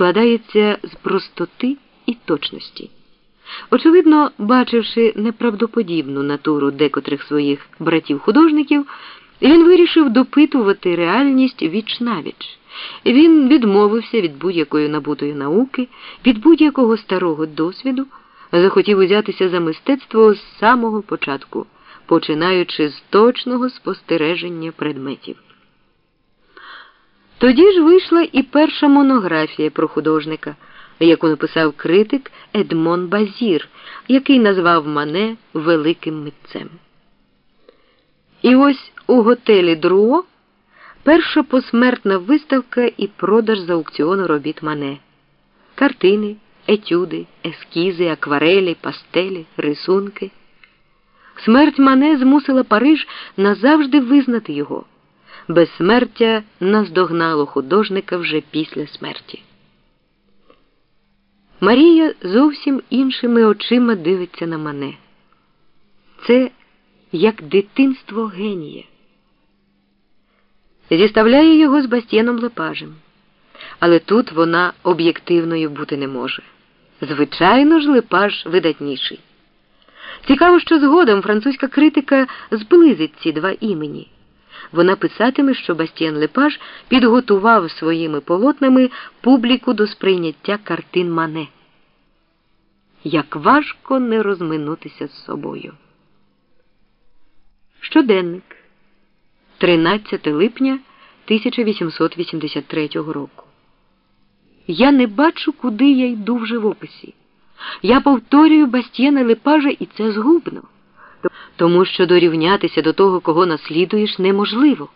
складається з простоти і точності. Очевидно, бачивши неправдоподібну натуру декотрих своїх братів-художників, він вирішив допитувати реальність віч навіч. Він відмовився від будь-якої набутої науки, від будь-якого старого досвіду, захотів узятися за мистецтво з самого початку, починаючи з точного спостереження предметів. Тоді ж вийшла і перша монографія про художника, яку написав критик Едмон Базір, який назвав Мане великим митцем. І ось у готелі Друо перша посмертна виставка і продаж за аукціону робіт Мане, картини, етюди, ескізи, акварелі, пастелі, рисунки. Смерть Мане змусила Париж назавжди визнати його. Безсмертя наздогнало художника вже після смерті. Марія зовсім іншими очима дивиться на мене. Це як дитинство генія. Зіставляє його з Бастієном Лепажем. Але тут вона об'єктивною бути не може. Звичайно ж, Лепаж видатніший. Цікаво, що згодом французька критика зблизить ці два імені. Вона писатиме, що Бастіан Лепаж підготував своїми полотнами публіку до сприйняття картин Мане. Як важко не розминутися з собою. Щоденник 13 липня 1883 року. Я не бачу, куди я йду в живописі. Я повторюю Бастіана Лепажа, і це згубно тому що дорівнятися до того, кого наслідуєш, неможливо.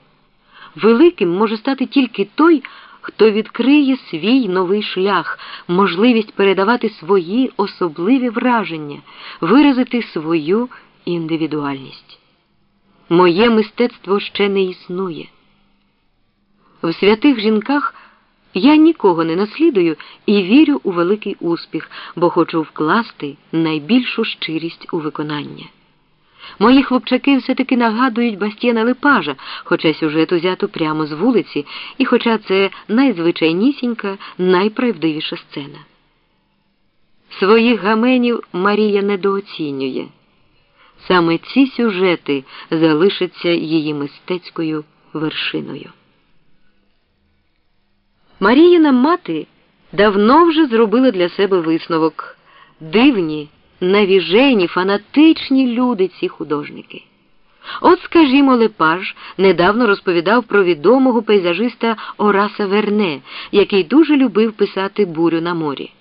Великим може стати тільки той, хто відкриє свій новий шлях, можливість передавати свої особливі враження, виразити свою індивідуальність. Моє мистецтво ще не існує. В святих жінках я нікого не наслідую і вірю у великий успіх, бо хочу вкласти найбільшу щирість у виконання. Мої хлопчаки все-таки нагадують Бастіна Лепажа, хоча сюжет узято прямо з вулиці, і хоча це найзвичайнісінька, найправдивіша сцена. Своїх гаменів Марія недооцінює. Саме ці сюжети залишаться її мистецькою вершиною. Маріїна мати давно вже зробила для себе висновок дивні навіжені, фанатичні люди ці художники. От, скажімо, Лепаж недавно розповідав про відомого пейзажиста Ораса Верне, який дуже любив писати бурю на морі.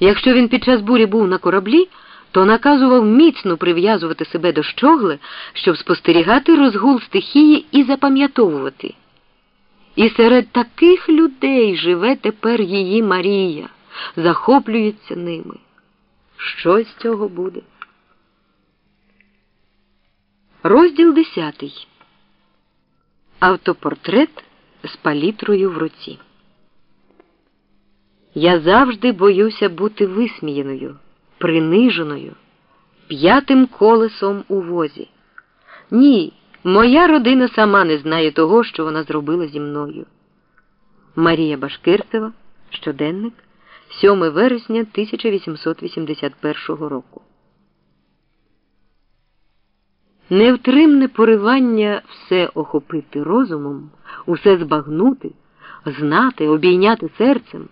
Якщо він під час бурі був на кораблі, то наказував міцно прив'язувати себе до щогли, щоб спостерігати розгул стихії і запам'ятовувати. І серед таких людей живе тепер її Марія, захоплюється ними. Що з цього буде? Розділ десятий. Автопортрет з палітрою в руці. Я завжди боюся бути висміяною, приниженою, п'ятим колесом у возі. Ні, моя родина сама не знає того, що вона зробила зі мною. Марія Башкирцева, щоденник. 7 вересня 1881 року. Невтримне поривання все охопити розумом, усе збагнути, знати, обійняти серцем.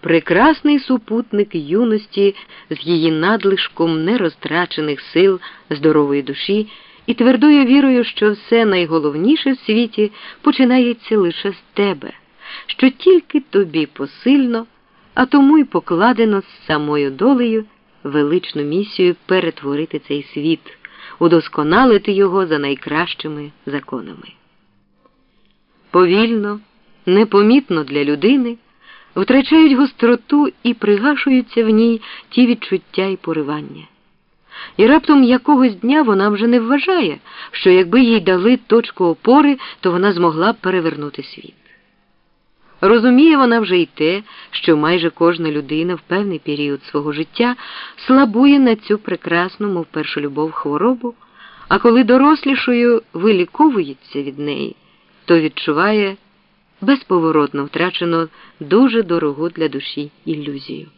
Прекрасний супутник юності з її надлишком нерозтрачених сил здорової душі і твердою вірою, що все найголовніше в світі починається лише з тебе, що тільки тобі посильно а тому й покладено з самою долею величну місію перетворити цей світ, удосконалити його за найкращими законами. Повільно, непомітно для людини втрачають гостроту і пригашуються в ній ті відчуття і поривання. І раптом якогось дня вона вже не вважає, що якби їй дали точку опори, то вона змогла б перевернути світ. Розуміє вона вже й те, що майже кожна людина в певний період свого життя слабує на цю прекрасну, мов першу любов хворобу, а коли дорослішою виліковується від неї, то відчуває безповоротно втрачено дуже дорогу для душі ілюзію.